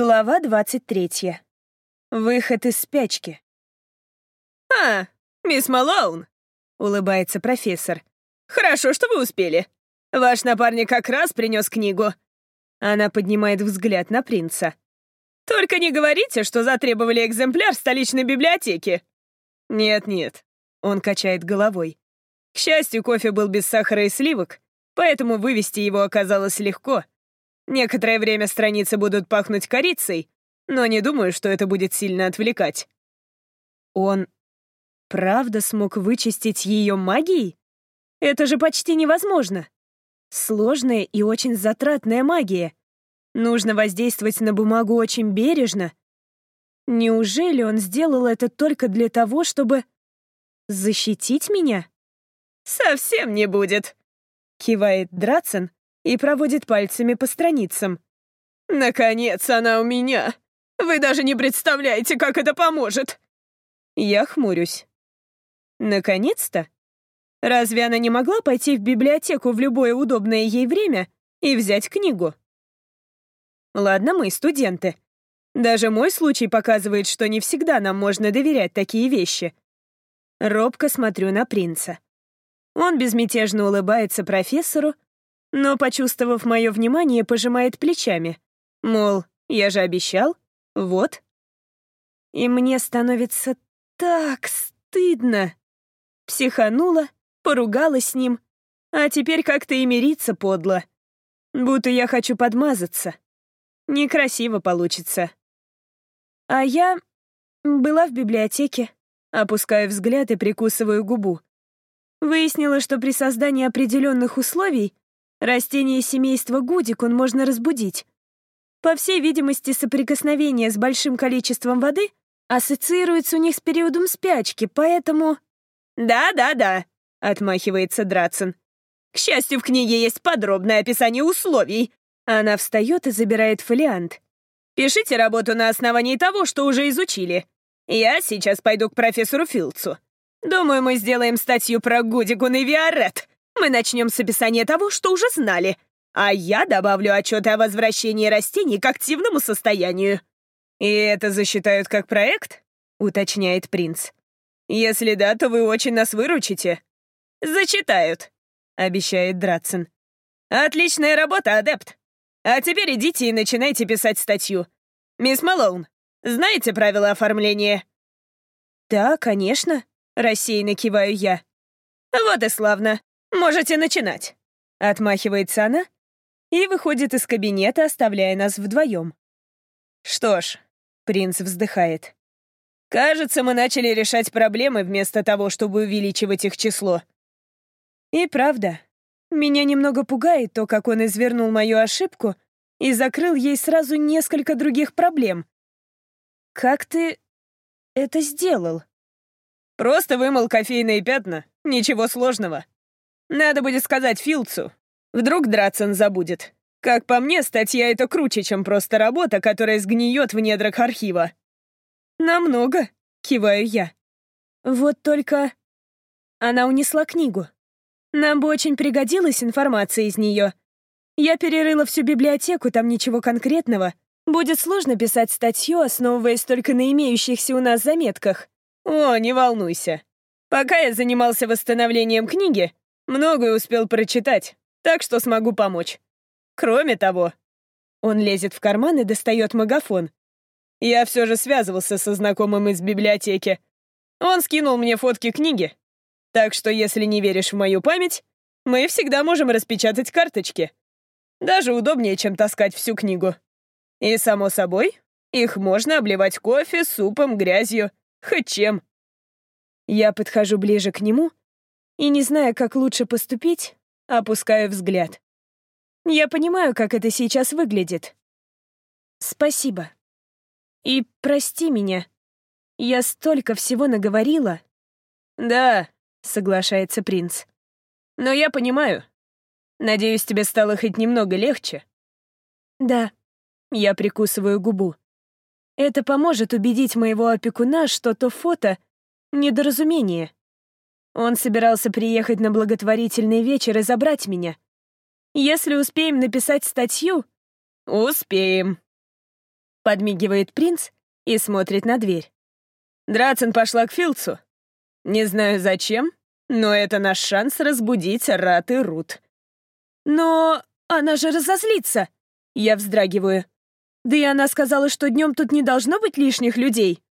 Глава 23. Выход из спячки. «А, мисс Малоун!» — улыбается профессор. «Хорошо, что вы успели. Ваш напарник как раз принес книгу». Она поднимает взгляд на принца. «Только не говорите, что затребовали экземпляр столичной библиотеки». «Нет-нет», — он качает головой. «К счастью, кофе был без сахара и сливок, поэтому вывести его оказалось легко». Некоторое время страницы будут пахнуть корицей, но не думаю, что это будет сильно отвлекать. Он правда смог вычистить ее магией? Это же почти невозможно. Сложная и очень затратная магия. Нужно воздействовать на бумагу очень бережно. Неужели он сделал это только для того, чтобы защитить меня? «Совсем не будет», — кивает Драцен, и проводит пальцами по страницам. «Наконец она у меня! Вы даже не представляете, как это поможет!» Я хмурюсь. «Наконец-то? Разве она не могла пойти в библиотеку в любое удобное ей время и взять книгу?» Ладно, мы студенты. Даже мой случай показывает, что не всегда нам можно доверять такие вещи. Робко смотрю на принца. Он безмятежно улыбается профессору, но, почувствовав мое внимание, пожимает плечами. Мол, я же обещал, вот. И мне становится так стыдно. Психанула, поругалась с ним, а теперь как-то и мириться подло. Будто я хочу подмазаться. Некрасиво получится. А я была в библиотеке, опускаю взгляд и прикусываю губу. Выяснила, что при создании определенных условий Растения семейства гудикун можно разбудить. По всей видимости, соприкосновение с большим количеством воды ассоциируется у них с периодом спячки, поэтому... «Да-да-да», — отмахивается Драцен. «К счастью, в книге есть подробное описание условий». Она встает и забирает фолиант. «Пишите работу на основании того, что уже изучили. Я сейчас пойду к профессору Филдсу. Думаю, мы сделаем статью про Гудигун и Виарет. Мы начнем с описания того, что уже знали, а я добавлю отчеты о возвращении растений к активному состоянию». «И это засчитают как проект?» — уточняет принц. «Если да, то вы очень нас выручите». «Зачитают», — обещает Дратсон. «Отличная работа, адепт. А теперь идите и начинайте писать статью. Мисс Малоун, знаете правила оформления?» «Да, конечно», — рассеянно киваю я. «Вот и славно. «Можете начинать», — отмахивается она и выходит из кабинета, оставляя нас вдвоем. «Что ж», — принц вздыхает, — «кажется, мы начали решать проблемы вместо того, чтобы увеличивать их число». И правда, меня немного пугает то, как он извернул мою ошибку и закрыл ей сразу несколько других проблем. Как ты это сделал? Просто вымыл кофейные пятна, ничего сложного. Надо будет сказать Филдсу. Вдруг Драцен забудет. Как по мне, статья — это круче, чем просто работа, которая сгниет в недрах архива. Намного, киваю я. Вот только... Она унесла книгу. Нам бы очень пригодилась информация из нее. Я перерыла всю библиотеку, там ничего конкретного. Будет сложно писать статью, основываясь только на имеющихся у нас заметках. О, не волнуйся. Пока я занимался восстановлением книги, Многое успел прочитать, так что смогу помочь. Кроме того, он лезет в карман и достает магафон. Я все же связывался со знакомым из библиотеки. Он скинул мне фотки книги. Так что, если не веришь в мою память, мы всегда можем распечатать карточки. Даже удобнее, чем таскать всю книгу. И, само собой, их можно обливать кофе, супом, грязью, хоть чем. Я подхожу ближе к нему и, не зная, как лучше поступить, опускаю взгляд. Я понимаю, как это сейчас выглядит. Спасибо. И прости меня. Я столько всего наговорила. Да, соглашается принц. Но я понимаю. Надеюсь, тебе стало хоть немного легче. Да. Я прикусываю губу. Это поможет убедить моего опекуна, что то фото — недоразумение. Он собирался приехать на благотворительный вечер и забрать меня. Если успеем написать статью... Успеем. Подмигивает принц и смотрит на дверь. Драцен пошла к Филдсу. Не знаю зачем, но это наш шанс разбудить Рат и Рут. Но она же разозлится. Я вздрагиваю. Да и она сказала, что днем тут не должно быть лишних людей.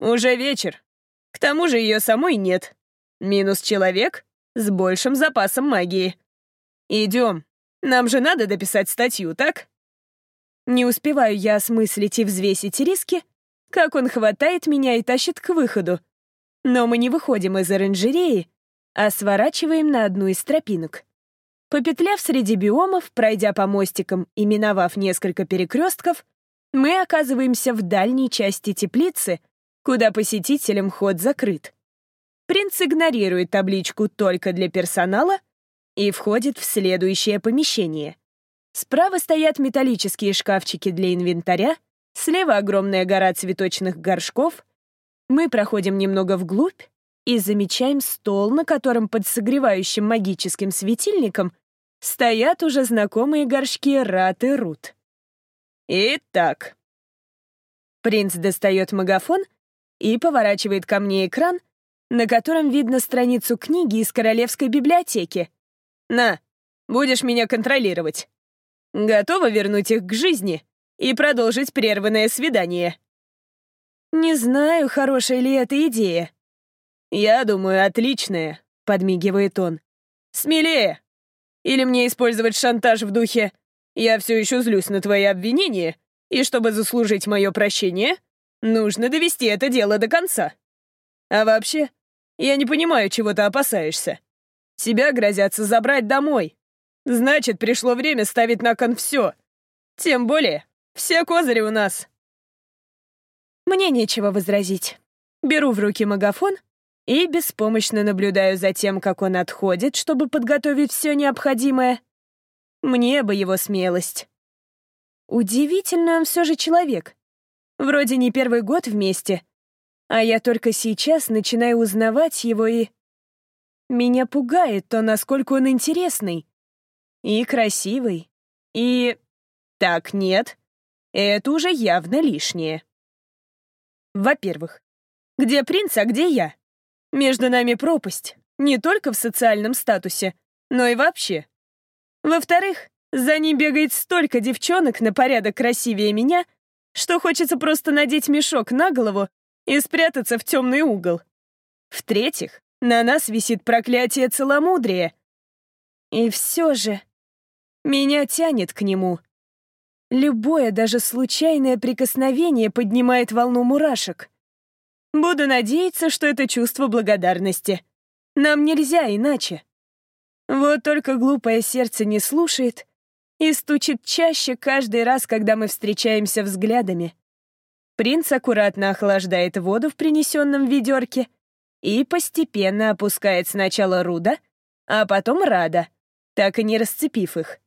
Уже вечер. К тому же ее самой нет. Минус человек с большим запасом магии. Идем. Нам же надо дописать статью, так? Не успеваю я осмыслить и взвесить риски, как он хватает меня и тащит к выходу. Но мы не выходим из оранжереи, а сворачиваем на одну из тропинок. Попетляв среди биомов, пройдя по мостикам и миновав несколько перекрестков, мы оказываемся в дальней части теплицы, куда посетителям ход закрыт. Принц игнорирует табличку «Только для персонала» и входит в следующее помещение. Справа стоят металлические шкафчики для инвентаря, слева огромная гора цветочных горшков. Мы проходим немного вглубь и замечаем стол, на котором под согревающим магическим светильником стоят уже знакомые горшки Рат и Рут. Итак. Принц достает магафон и поворачивает ко мне экран, на котором видно страницу книги из Королевской библиотеки. «На, будешь меня контролировать. Готова вернуть их к жизни и продолжить прерванное свидание?» «Не знаю, хорошая ли эта идея». «Я думаю, отличная», — подмигивает он. «Смелее! Или мне использовать шантаж в духе «Я все еще злюсь на твои обвинения, и чтобы заслужить мое прощение, нужно довести это дело до конца». А вообще, я не понимаю, чего ты опасаешься. Тебя грозятся забрать домой. Значит, пришло время ставить на кон все. Тем более, все козыри у нас. Мне нечего возразить. Беру в руки магафон и беспомощно наблюдаю за тем, как он отходит, чтобы подготовить все необходимое. Мне бы его смелость. Удивительно он все же человек. Вроде не первый год вместе, а я только сейчас начинаю узнавать его и... Меня пугает то, насколько он интересный. И красивый. И... Так, нет. Это уже явно лишнее. Во-первых, где принц, а где я? Между нами пропасть. Не только в социальном статусе, но и вообще. Во-вторых, за ним бегает столько девчонок на порядок красивее меня, что хочется просто надеть мешок на голову и спрятаться в темный угол. В-третьих, на нас висит проклятие целомудрия. И все же меня тянет к нему. Любое, даже случайное прикосновение поднимает волну мурашек. Буду надеяться, что это чувство благодарности. Нам нельзя иначе. Вот только глупое сердце не слушает и стучит чаще каждый раз, когда мы встречаемся взглядами. Принц аккуратно охлаждает воду в принесенном ведерке и постепенно опускает сначала Руда, а потом Рада, так и не расцепив их.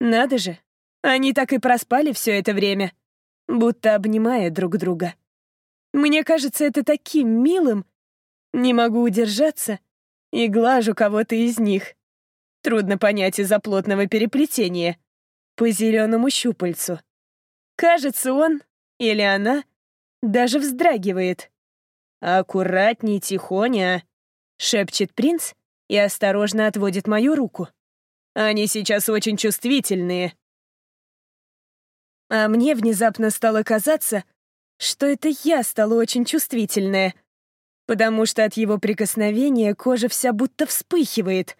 Надо же, они так и проспали все это время, будто обнимая друг друга. Мне кажется это таким милым. Не могу удержаться и глажу кого-то из них. Трудно понять из-за плотного переплетения. По зеленому щупальцу. Кажется, он или она даже вздрагивает. «Аккуратней, тихоня», — шепчет принц и осторожно отводит мою руку. «Они сейчас очень чувствительные». А мне внезапно стало казаться, что это я стала очень чувствительная, потому что от его прикосновения кожа вся будто вспыхивает.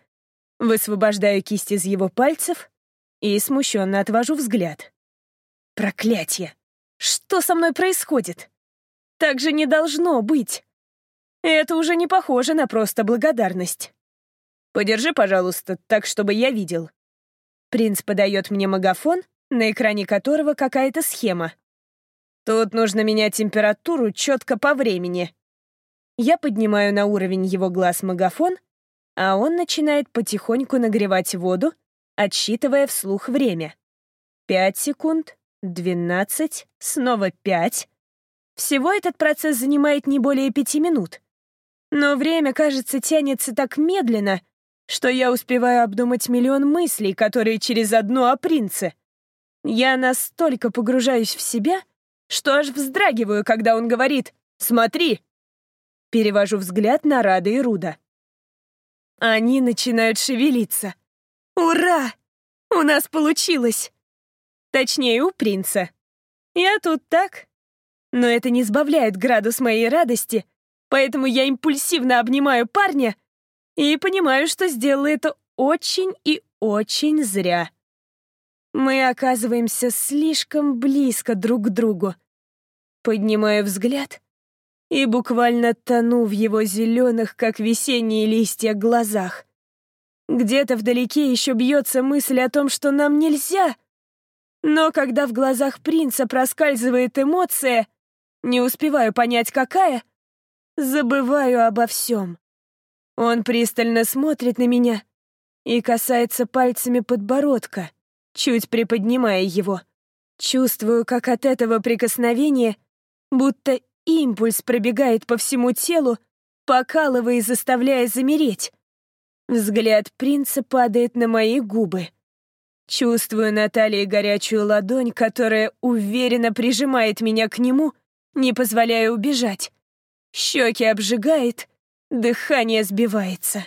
Высвобождаю кисть из его пальцев и смущенно отвожу взгляд. Проклятье! Что со мной происходит? Так же не должно быть. Это уже не похоже на просто благодарность. Подержи, пожалуйста, так, чтобы я видел. Принц подает мне магафон, на экране которого какая-то схема. Тут нужно менять температуру четко по времени. Я поднимаю на уровень его глаз магафон, а он начинает потихоньку нагревать воду, отсчитывая вслух время. Пять секунд, двенадцать, снова пять. Всего этот процесс занимает не более пяти минут. Но время, кажется, тянется так медленно, что я успеваю обдумать миллион мыслей, которые через одно о принце. Я настолько погружаюсь в себя, что аж вздрагиваю, когда он говорит «Смотри!». Перевожу взгляд на Рада и Руда. Они начинают шевелиться. «Ура! У нас получилось!» Точнее, у принца. Я тут так. Но это не сбавляет градус моей радости, поэтому я импульсивно обнимаю парня и понимаю, что сделала это очень и очень зря. Мы оказываемся слишком близко друг к другу. Поднимаю взгляд и буквально тону в его зеленых, как весенние листья, глазах. Где-то вдалеке еще бьется мысль о том, что нам нельзя. Но когда в глазах принца проскальзывает эмоция, не успеваю понять, какая, забываю обо всем. Он пристально смотрит на меня и касается пальцами подбородка, чуть приподнимая его. Чувствую, как от этого прикосновения будто импульс пробегает по всему телу, покалывая и заставляя замереть. Взгляд принца падает на мои губы. Чувствую на талии горячую ладонь, которая уверенно прижимает меня к нему, не позволяя убежать. Щеки обжигает, дыхание сбивается.